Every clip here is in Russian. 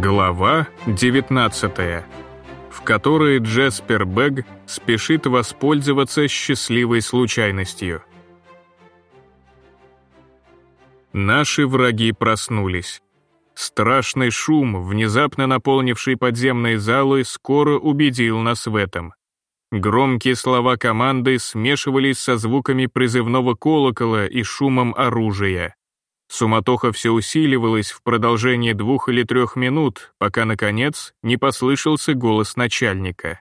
Глава 19, в которой Джеспер Бэг спешит воспользоваться счастливой случайностью. Наши враги проснулись. Страшный шум, внезапно наполнивший подземные залы, скоро убедил нас в этом. Громкие слова команды смешивались со звуками призывного колокола и шумом оружия. Суматоха все усиливалась в продолжении двух или трех минут, пока, наконец, не послышался голос начальника.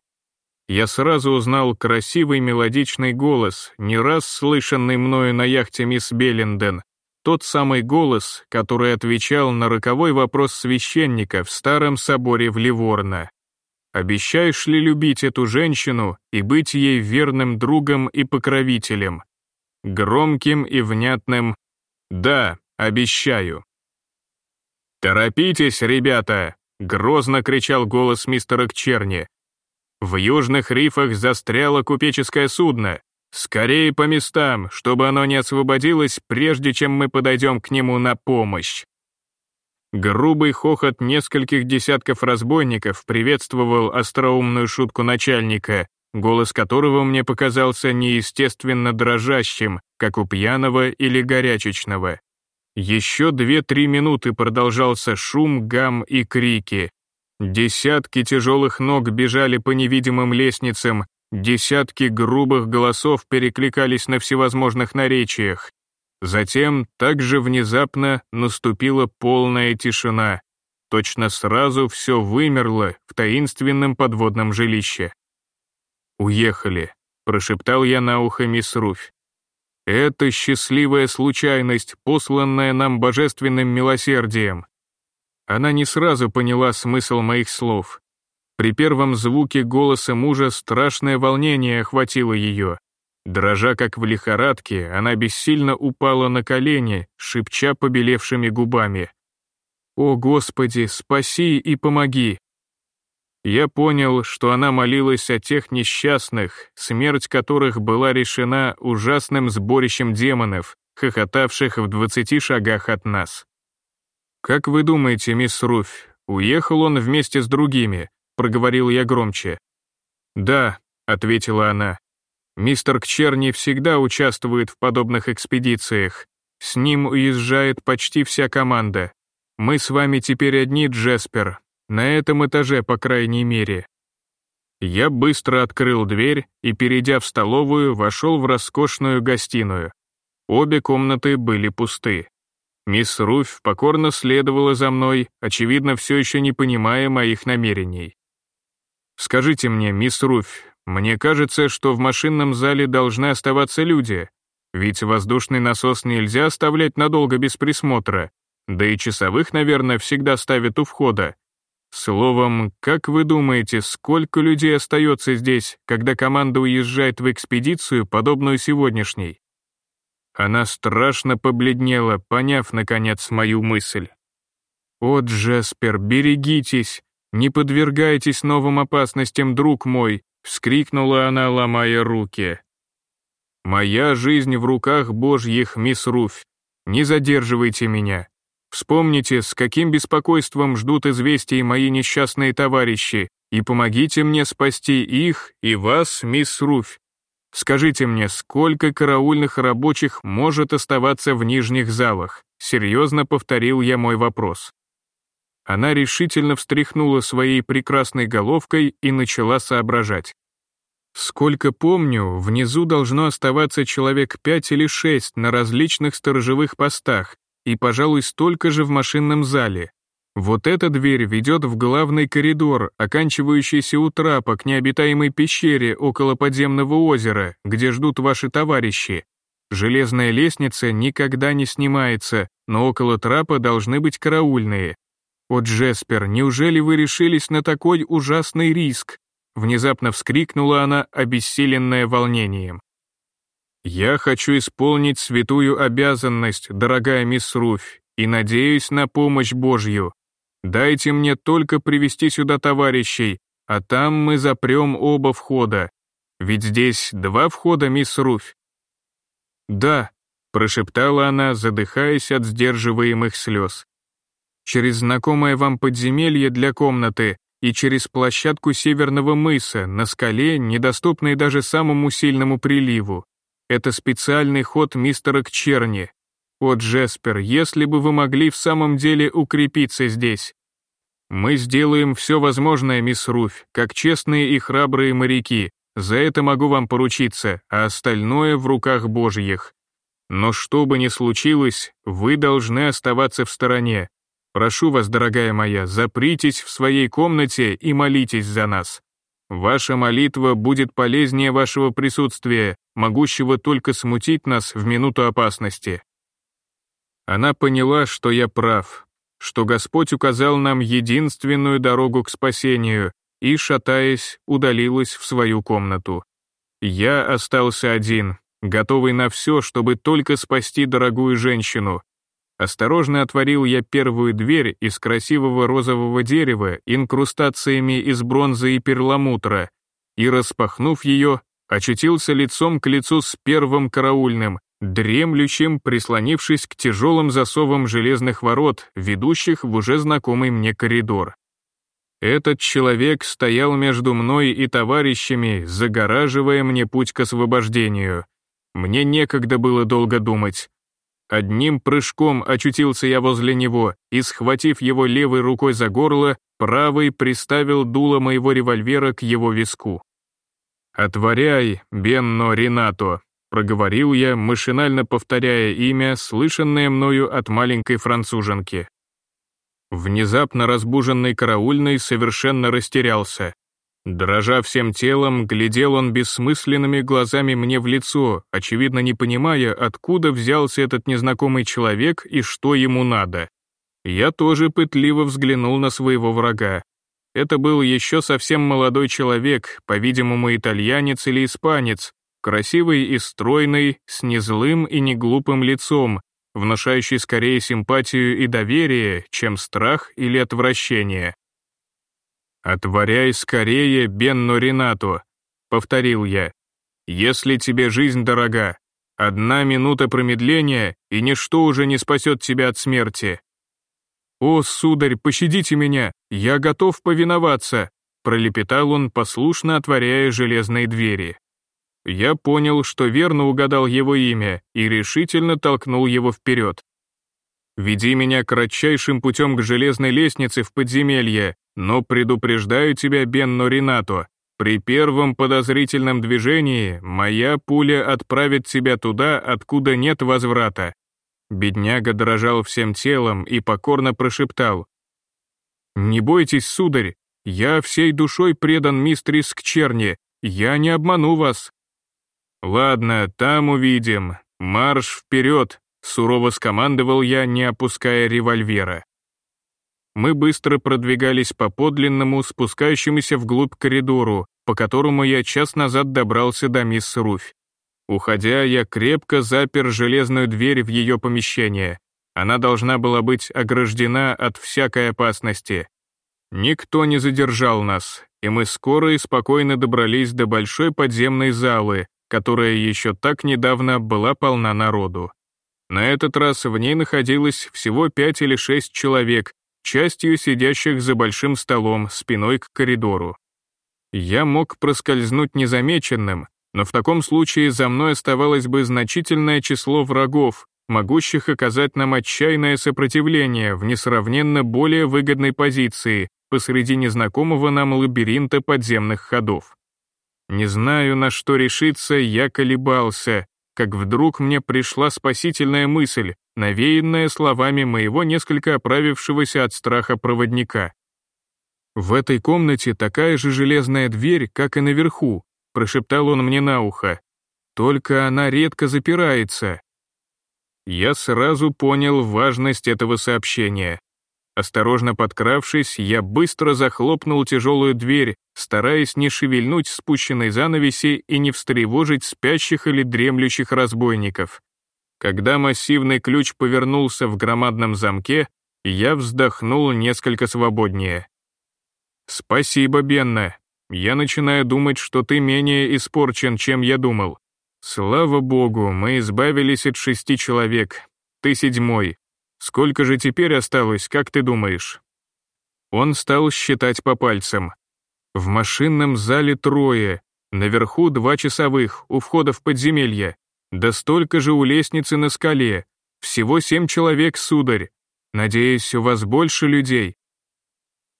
Я сразу узнал красивый мелодичный голос, не раз слышанный мною на яхте мисс Белленден, тот самый голос, который отвечал на роковой вопрос священника в старом соборе в Ливорно. «Обещаешь ли любить эту женщину и быть ей верным другом и покровителем?» Громким и внятным «Да, Обещаю». «Торопитесь, ребята!» — грозно кричал голос мистера Кчерни. «В южных рифах застряло купеческое судно. Скорее по местам, чтобы оно не освободилось, прежде чем мы подойдем к нему на помощь». Грубый хохот нескольких десятков разбойников приветствовал остроумную шутку начальника, голос которого мне показался неестественно дрожащим, как у пьяного или горячечного. Еще две-три минуты продолжался шум, гам и крики. Десятки тяжелых ног бежали по невидимым лестницам, десятки грубых голосов перекликались на всевозможных наречиях. Затем также внезапно наступила полная тишина. Точно сразу все вымерло в таинственном подводном жилище. «Уехали», — прошептал я на ухо мисс Руфь. Это счастливая случайность, посланная нам божественным милосердием. Она не сразу поняла смысл моих слов. При первом звуке голоса мужа страшное волнение охватило ее. Дрожа как в лихорадке, она бессильно упала на колени, шепча побелевшими губами. «О, Господи, спаси и помоги!» Я понял, что она молилась о тех несчастных, смерть которых была решена ужасным сборищем демонов, хохотавших в двадцати шагах от нас. «Как вы думаете, мисс Руфь, уехал он вместе с другими?» — проговорил я громче. «Да», — ответила она. «Мистер Кчерни всегда участвует в подобных экспедициях. С ним уезжает почти вся команда. Мы с вами теперь одни, Джеспер, на этом этаже, по крайней мере. Я быстро открыл дверь и, перейдя в столовую, вошел в роскошную гостиную. Обе комнаты были пусты. Мисс Руфь покорно следовала за мной, очевидно, все еще не понимая моих намерений. «Скажите мне, мисс Руфь, мне кажется, что в машинном зале должны оставаться люди, ведь воздушный насос нельзя оставлять надолго без присмотра, да и часовых, наверное, всегда ставят у входа, Словом, как вы думаете, сколько людей остается здесь, когда команда уезжает в экспедицию, подобную сегодняшней? Она страшно побледнела, поняв, наконец, мою мысль. «О, Джеспер, берегитесь! Не подвергайтесь новым опасностям, друг мой!» — вскрикнула она, ломая руки. «Моя жизнь в руках Божьих, мисс Руфь. Не задерживайте меня. Вспомните, с каким беспокойством ждут известий мои несчастные товарищи, и помогите мне спасти их и вас, мисс Руфь. Скажите мне, сколько караульных рабочих может оставаться в нижних залах? Серьезно повторил я мой вопрос. Она решительно встряхнула своей прекрасной головкой и начала соображать. Сколько помню, внизу должно оставаться человек пять или шесть на различных сторожевых постах, и, пожалуй, столько же в машинном зале. Вот эта дверь ведет в главный коридор, оканчивающийся у трапа к необитаемой пещере около подземного озера, где ждут ваши товарищи. Железная лестница никогда не снимается, но около трапа должны быть караульные. О, Джеспер, неужели вы решились на такой ужасный риск? Внезапно вскрикнула она, обессиленная волнением. «Я хочу исполнить святую обязанность, дорогая мисс Руфь, и надеюсь на помощь Божью. Дайте мне только привести сюда товарищей, а там мы запрем оба входа. Ведь здесь два входа, мисс Руфь». «Да», — прошептала она, задыхаясь от сдерживаемых слез. через знакомое вам подземелье для комнаты и через площадку Северного мыса на скале, недоступной даже самому сильному приливу. Это специальный ход мистера Кчерни. О, Джеспер, если бы вы могли в самом деле укрепиться здесь. Мы сделаем все возможное, мисс Руфь, как честные и храбрые моряки. За это могу вам поручиться, а остальное в руках Божьих. Но что бы ни случилось, вы должны оставаться в стороне. Прошу вас, дорогая моя, запритесь в своей комнате и молитесь за нас. Ваша молитва будет полезнее вашего присутствия, могущего только смутить нас в минуту опасности. Она поняла, что я прав, что Господь указал нам единственную дорогу к спасению и, шатаясь, удалилась в свою комнату. Я остался один, готовый на все, чтобы только спасти дорогую женщину, Осторожно отворил я первую дверь из красивого розового дерева инкрустациями из бронзы и перламутра и, распахнув ее, очутился лицом к лицу с первым караульным, дремлющим, прислонившись к тяжелым засовам железных ворот, ведущих в уже знакомый мне коридор. Этот человек стоял между мной и товарищами, загораживая мне путь к освобождению. Мне некогда было долго думать. Одним прыжком очутился я возле него и, схватив его левой рукой за горло, правой приставил дуло моего револьвера к его виску. «Отворяй, Бенно Ренато», — проговорил я, машинально повторяя имя, слышанное мною от маленькой француженки. Внезапно разбуженный караульный совершенно растерялся. Дрожа всем телом, глядел он бессмысленными глазами мне в лицо, очевидно не понимая, откуда взялся этот незнакомый человек и что ему надо. Я тоже пытливо взглянул на своего врага. Это был еще совсем молодой человек, по-видимому, итальянец или испанец, красивый и стройный, с незлым и неглупым лицом, внушающий скорее симпатию и доверие, чем страх или отвращение. «Отворяй скорее, Бенно Ренато», — повторил я. «Если тебе жизнь дорога, одна минута промедления, и ничто уже не спасет тебя от смерти». «О, сударь, пощадите меня, я готов повиноваться», — пролепетал он, послушно отворяя железные двери. Я понял, что верно угадал его имя и решительно толкнул его вперед. «Веди меня кратчайшим путем к железной лестнице в подземелье, но предупреждаю тебя, Бенно Ренато, при первом подозрительном движении моя пуля отправит тебя туда, откуда нет возврата». Бедняга дрожал всем телом и покорно прошептал. «Не бойтесь, сударь, я всей душой предан мистерис к черни, я не обману вас». «Ладно, там увидим. Марш вперед!» — сурово скомандовал я, не опуская револьвера мы быстро продвигались по подлинному, спускающемуся вглубь коридору, по которому я час назад добрался до мисс Руфь. Уходя, я крепко запер железную дверь в ее помещение. Она должна была быть ограждена от всякой опасности. Никто не задержал нас, и мы скоро и спокойно добрались до большой подземной залы, которая еще так недавно была полна народу. На этот раз в ней находилось всего пять или шесть человек, частью сидящих за большим столом спиной к коридору. Я мог проскользнуть незамеченным, но в таком случае за мной оставалось бы значительное число врагов, могущих оказать нам отчаянное сопротивление в несравненно более выгодной позиции посреди незнакомого нам лабиринта подземных ходов. Не знаю, на что решиться, я колебался, как вдруг мне пришла спасительная мысль, навеянная словами моего несколько оправившегося от страха проводника. «В этой комнате такая же железная дверь, как и наверху», прошептал он мне на ухо. «Только она редко запирается». Я сразу понял важность этого сообщения. Осторожно подкравшись, я быстро захлопнул тяжелую дверь, стараясь не шевельнуть спущенной занавеси и не встревожить спящих или дремлющих разбойников. Когда массивный ключ повернулся в громадном замке, я вздохнул несколько свободнее. «Спасибо, Бенна. Я начинаю думать, что ты менее испорчен, чем я думал. Слава богу, мы избавились от шести человек. Ты седьмой. Сколько же теперь осталось, как ты думаешь?» Он стал считать по пальцам. В машинном зале трое, наверху два часовых, у входа в подземелье, да столько же у лестницы на скале. Всего семь человек, сударь. Надеюсь, у вас больше людей.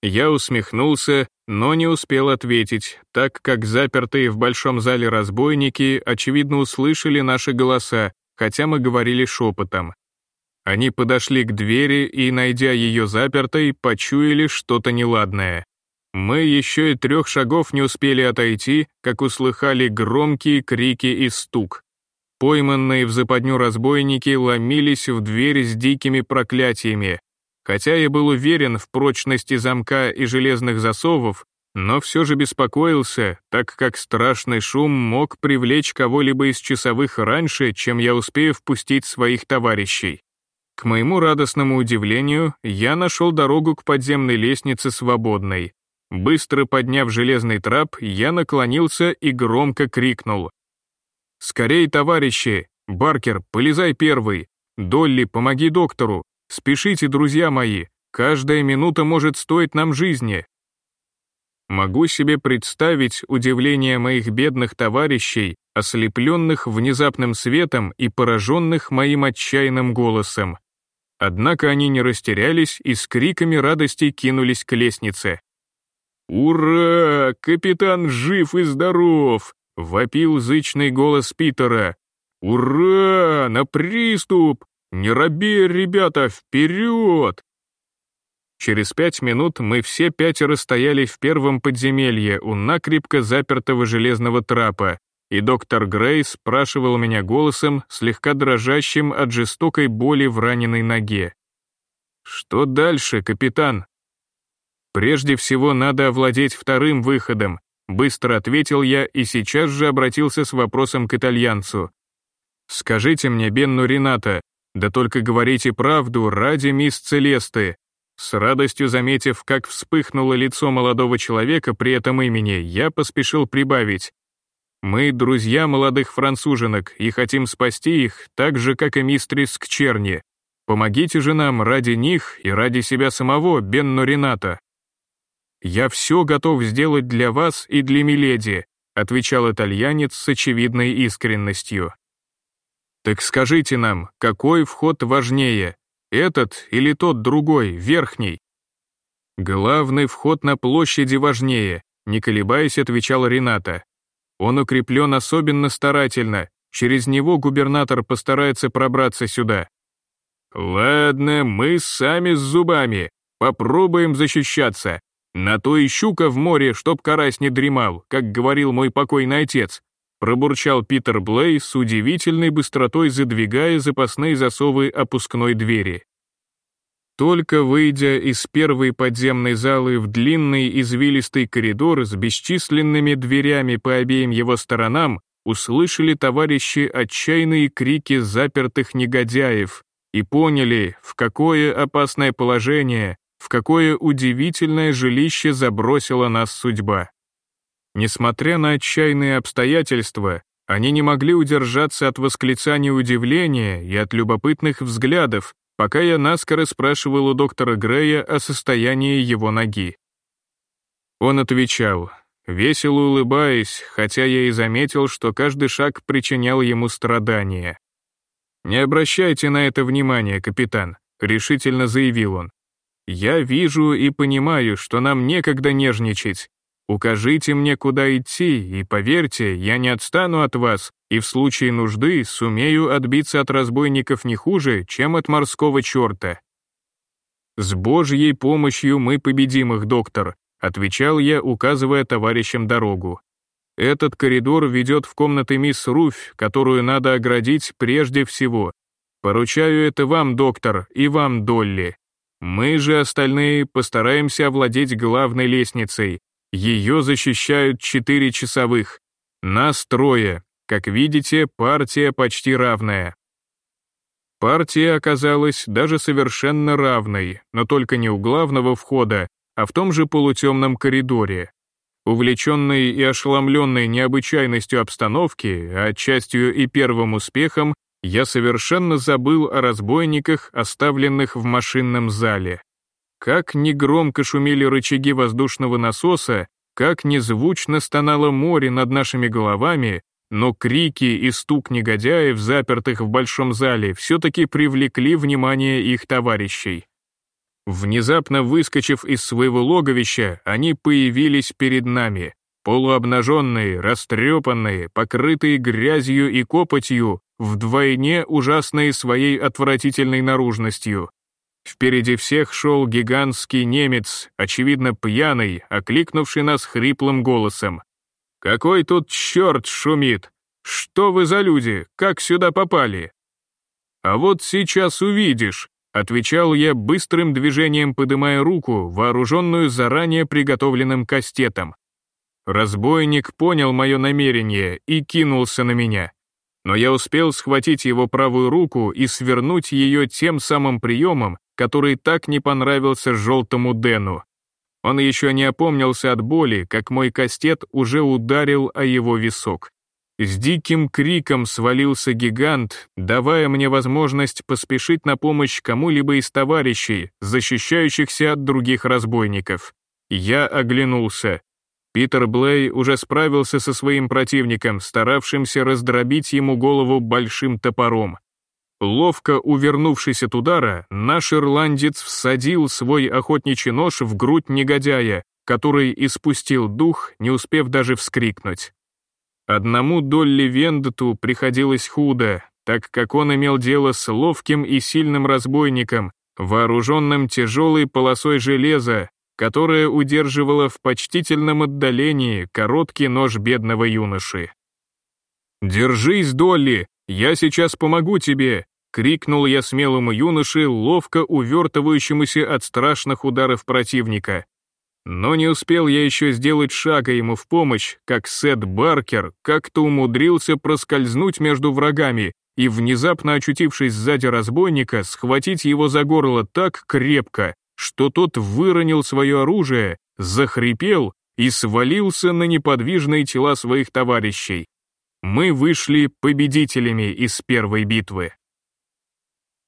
Я усмехнулся, но не успел ответить, так как запертые в большом зале разбойники, очевидно, услышали наши голоса, хотя мы говорили шепотом. Они подошли к двери и, найдя ее запертой, почуяли что-то неладное. Мы еще и трех шагов не успели отойти, как услыхали громкие крики и стук. Пойманные в западню разбойники ломились в дверь с дикими проклятиями, Хотя я был уверен в прочности замка и железных засовов, но все же беспокоился, так как страшный шум мог привлечь кого-либо из часовых раньше, чем я успею впустить своих товарищей. К моему радостному удивлению, я нашел дорогу к подземной лестнице свободной. Быстро подняв железный трап, я наклонился и громко крикнул. «Скорей, товарищи! Баркер, полезай первый! Долли, помоги доктору! Спешите, друзья мои, каждая минута может стоить нам жизни. Могу себе представить удивление моих бедных товарищей, ослепленных внезапным светом и пораженных моим отчаянным голосом. Однако они не растерялись и с криками радости кинулись к лестнице. «Ура! Капитан жив и здоров!» — вопил зычный голос Питера. «Ура! На приступ! «Не робей, ребята, вперед!» Через пять минут мы все пятеро стояли в первом подземелье у накрепко запертого железного трапа, и доктор Грей спрашивал меня голосом, слегка дрожащим от жестокой боли в раненой ноге. «Что дальше, капитан?» «Прежде всего надо овладеть вторым выходом», быстро ответил я и сейчас же обратился с вопросом к итальянцу. «Скажите мне, Бенну Рената, да только говорите правду ради мисс Целесты. С радостью заметив, как вспыхнуло лицо молодого человека при этом имени, я поспешил прибавить. Мы друзья молодых француженок и хотим спасти их, так же, как и мистрис Кчерни. Помогите же нам ради них и ради себя самого, Бенно Рената. «Я все готов сделать для вас и для Миледи», отвечал итальянец с очевидной искренностью. Так скажите нам, какой вход важнее, этот или тот другой, верхний? Главный вход на площади важнее, не колебаясь, отвечал Рената. Он укреплен особенно старательно, через него губернатор постарается пробраться сюда. Ладно, мы сами с зубами, попробуем защищаться. На то и щука в море, чтоб карась не дремал, как говорил мой покойный отец, пробурчал Питер Блей с удивительной быстротой задвигая запасные засовы опускной двери. Только выйдя из первой подземной залы в длинный извилистый коридор с бесчисленными дверями по обеим его сторонам, услышали товарищи отчаянные крики запертых негодяев и поняли, в какое опасное положение, в какое удивительное жилище забросила нас судьба. Несмотря на отчаянные обстоятельства, они не могли удержаться от восклицания удивления и от любопытных взглядов, пока я наскоро спрашивал у доктора Грея о состоянии его ноги. Он отвечал, весело улыбаясь, хотя я и заметил, что каждый шаг причинял ему страдания. «Не обращайте на это внимания, капитан», — решительно заявил он. «Я вижу и понимаю, что нам некогда нежничать, Укажите мне, куда идти, и поверьте, я не отстану от вас, и в случае нужды сумею отбиться от разбойников не хуже, чем от морского черта. С Божьей помощью мы победим их, доктор, отвечал я, указывая товарищам дорогу. Этот коридор ведет в комнаты мисс Руфь, которую надо оградить прежде всего. Поручаю это вам, доктор, и вам, Долли. Мы же остальные постараемся овладеть главной лестницей, ее защищают четыре часовых. Нас трое. Как видите, партия почти равная. Партия оказалась даже совершенно равной, но только не у главного входа, а в том же полутемном коридоре. Увлеченные и ошеломленные необычайностью обстановки, а отчастью и первым успехом, я совершенно забыл о разбойниках, оставленных в машинном зале. Как негромко шумели рычаги воздушного насоса, как незвучно стонало море над нашими головами, но крики и стук негодяев, запертых в большом зале, все-таки привлекли внимание их товарищей. Внезапно выскочив из своего логовища, они появились перед нами, полуобнаженные, растрепанные, покрытые грязью и копотью, вдвойне ужасные своей отвратительной наружностью. Впереди всех шел гигантский немец, очевидно пьяный, окликнувший нас хриплым голосом. «Какой тут черт шумит? Что вы за люди? Как сюда попали?» «А вот сейчас увидишь», — отвечал я быстрым движением, подымая руку, вооруженную заранее приготовленным кастетом. Разбойник понял мое намерение и кинулся на меня но я успел схватить его правую руку и свернуть ее тем самым приемом, который так не понравился желтому Дэну. Он еще не опомнился от боли, как мой кастет уже ударил о его висок. С диким криком свалился гигант, давая мне возможность поспешить на помощь кому-либо из товарищей, защищающихся от других разбойников. Я оглянулся. Питер Блей уже справился со своим противником, старавшимся раздробить ему голову большим топором. Ловко увернувшись от удара, наш ирландец всадил свой охотничий нож в грудь негодяя, который испустил дух, не успев даже вскрикнуть. Одному Долли Вендету приходилось худо, так как он имел дело с ловким и сильным разбойником, вооруженным тяжелой полосой железа, которая удерживала в почтительном отдалении короткий нож бедного юноши. «Держись, Долли, я сейчас помогу тебе!» — крикнул я смелому юноше, ловко увертывающемуся от страшных ударов противника. Но не успел я еще сделать шага ему в помощь, как Сет Баркер как-то умудрился проскользнуть между врагами и, внезапно очутившись сзади разбойника, схватить его за горло так крепко, что тот выронил свое оружие, захрипел и свалился на неподвижные тела своих товарищей. Мы вышли победителями из первой битвы.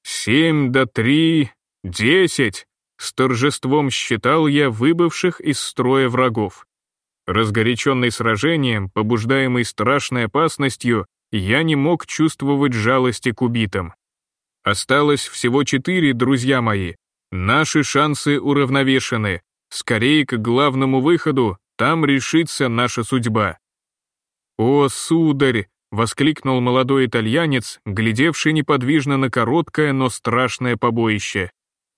«Семь до три, десять!» С торжеством считал я выбывших из строя врагов. Разгоряченный сражением, побуждаемый страшной опасностью, я не мог чувствовать жалости к убитым. Осталось всего четыре, друзья мои, Наши шансы уравновешены. Скорее к главному выходу, там решится наша судьба. «О, сударь!» — воскликнул молодой итальянец, глядевший неподвижно на короткое, но страшное побоище.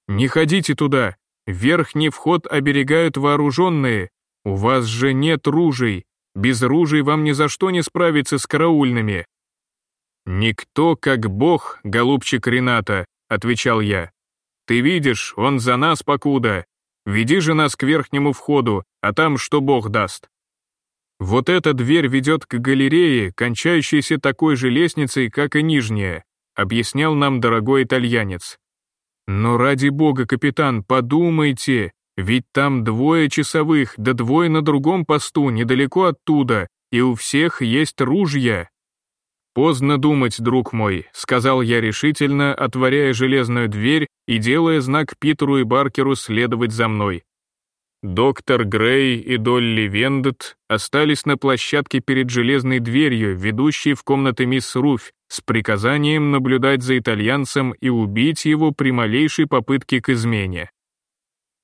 «Не ходите туда! Верхний вход оберегают вооруженные. У вас же нет ружей. Без ружей вам ни за что не справиться с караульными». «Никто как бог, голубчик Рената», — отвечал я. Ты видишь, он за нас покуда. Веди же нас к верхнему входу, а там что Бог даст. Вот эта дверь ведет к галерее, кончающейся такой же лестницей, как и нижняя, объяснял нам дорогой итальянец. Но ради бога, капитан, подумайте, ведь там двое часовых, да двое на другом посту, недалеко оттуда, и у всех есть ружья. «Поздно думать, друг мой», — сказал я решительно, отворяя железную дверь и делая знак Питеру и Баркеру следовать за мной. Доктор Грей и Долли Вендет остались на площадке перед железной дверью, ведущей в комнаты мисс Руфь, с приказанием наблюдать за итальянцем и убить его при малейшей попытке к измене.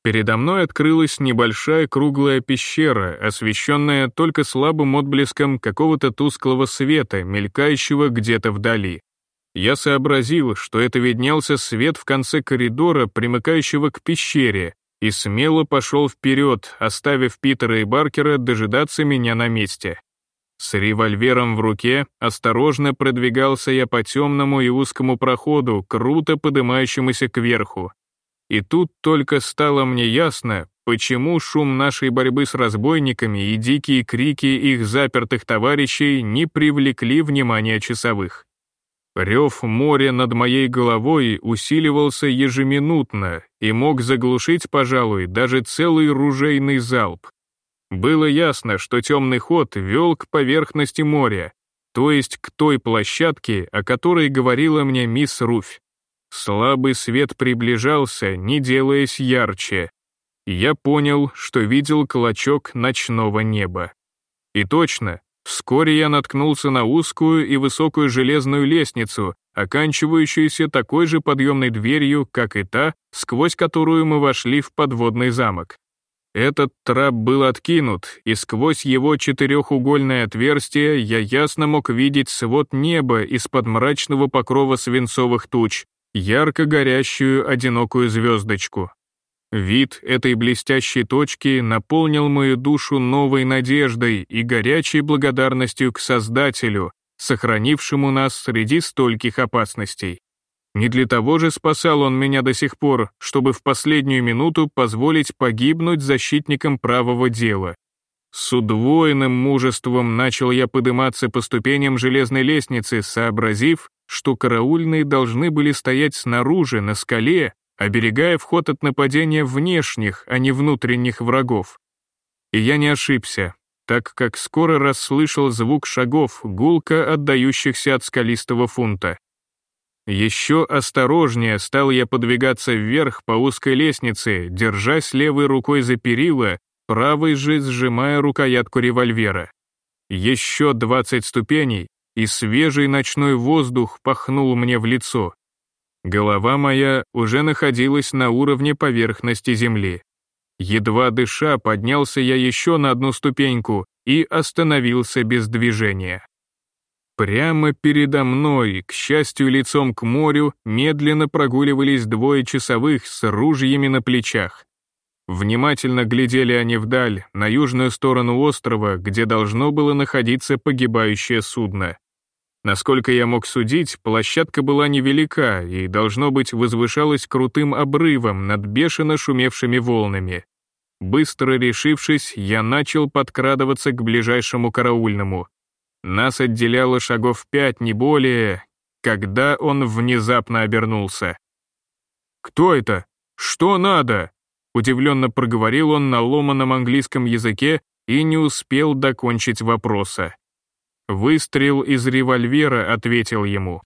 Передо мной открылась небольшая круглая пещера, освещенная только слабым отблеском какого-то тусклого света, мелькающего где-то вдали. Я сообразил, что это виднелся свет в конце коридора, примыкающего к пещере, и смело пошел вперед, оставив Питера и Баркера дожидаться меня на месте. С револьвером в руке осторожно продвигался я по темному и узкому проходу, круто поднимающемуся кверху, и тут только стало мне ясно, почему шум нашей борьбы с разбойниками и дикие крики их запертых товарищей не привлекли внимания часовых. Рев моря над моей головой усиливался ежеминутно и мог заглушить, пожалуй, даже целый ружейный залп. Было ясно, что темный ход вел к поверхности моря, то есть к той площадке, о которой говорила мне мисс Руфь. Слабый свет приближался, не делаясь ярче. Я понял, что видел клочок ночного неба. И точно, вскоре я наткнулся на узкую и высокую железную лестницу, оканчивающуюся такой же подъемной дверью, как и та, сквозь которую мы вошли в подводный замок. Этот трап был откинут, и сквозь его четырехугольное отверстие я ясно мог видеть свод неба из-под мрачного покрова свинцовых туч, ярко горящую одинокую звездочку. Вид этой блестящей точки наполнил мою душу новой надеждой и горячей благодарностью к Создателю, сохранившему нас среди стольких опасностей. Не для того же спасал он меня до сих пор, чтобы в последнюю минуту позволить погибнуть защитникам правого дела. С удвоенным мужеством начал я подниматься по ступеням железной лестницы, сообразив, что караульные должны были стоять снаружи, на скале, оберегая вход от нападения внешних, а не внутренних врагов. И я не ошибся так как скоро расслышал звук шагов, гулко отдающихся от скалистого фунта. Еще осторожнее стал я подвигаться вверх по узкой лестнице, держась левой рукой за перила, правой же сжимая рукоятку револьвера. Еще двадцать ступеней, и свежий ночной воздух пахнул мне в лицо. Голова моя уже находилась на уровне поверхности земли. Едва дыша, поднялся я еще на одну ступеньку и остановился без движения. Прямо передо мной, к счастью, лицом к морю, медленно прогуливались двое часовых с ружьями на плечах. Внимательно глядели они вдаль, на южную сторону острова, где должно было находиться погибающее судно. Насколько я мог судить, площадка была невелика и, должно быть, возвышалась крутым обрывом над бешено шумевшими волнами. Быстро решившись, я начал подкрадываться к ближайшему караульному. Нас отделяло шагов пять, не более, когда он внезапно обернулся. «Кто это? Что надо?» Удивленно проговорил он на ломаном английском языке и не успел докончить вопроса. Выстрел из револьвера ответил ему.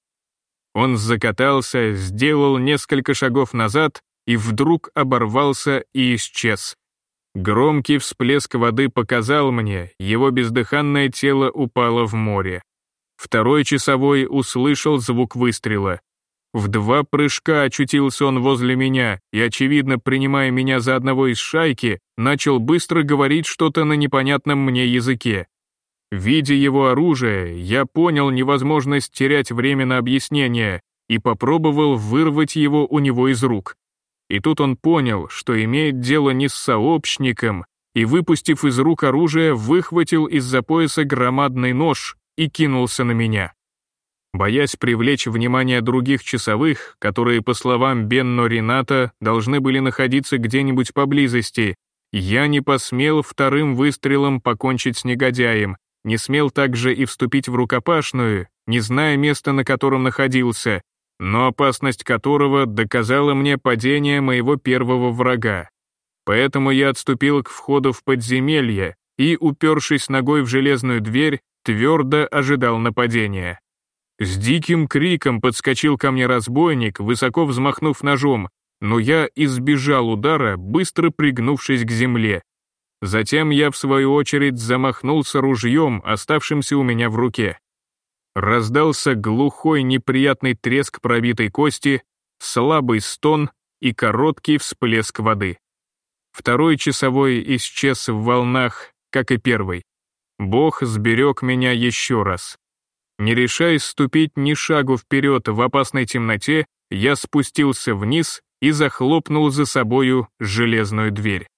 Он закатался, сделал несколько шагов назад и вдруг оборвался и исчез. Громкий всплеск воды показал мне, его бездыханное тело упало в море. Второй часовой услышал звук выстрела. В два прыжка очутился он возле меня и, очевидно, принимая меня за одного из шайки, начал быстро говорить что-то на непонятном мне языке. Видя его оружие, я понял невозможность терять время на объяснение и попробовал вырвать его у него из рук. И тут он понял, что имеет дело не с сообщником, и, выпустив из рук оружие, выхватил из-за пояса громадный нож и кинулся на меня. Боясь привлечь внимание других часовых, которые, по словам Бенно Рената, должны были находиться где-нибудь поблизости, я не посмел вторым выстрелом покончить с негодяем, не смел также и вступить в рукопашную, не зная места, на котором находился, но опасность которого доказала мне падение моего первого врага. Поэтому я отступил к входу в подземелье и, упершись ногой в железную дверь, твердо ожидал нападения. С диким криком подскочил ко мне разбойник, высоко взмахнув ножом, но я избежал удара, быстро пригнувшись к земле, Затем я, в свою очередь, замахнулся ружьем, оставшимся у меня в руке. Раздался глухой неприятный треск пробитой кости, слабый стон и короткий всплеск воды. Второй часовой исчез в волнах, как и первый. Бог сберег меня еще раз. Не решаясь ступить ни шагу вперед в опасной темноте, я спустился вниз и захлопнул за собою железную дверь.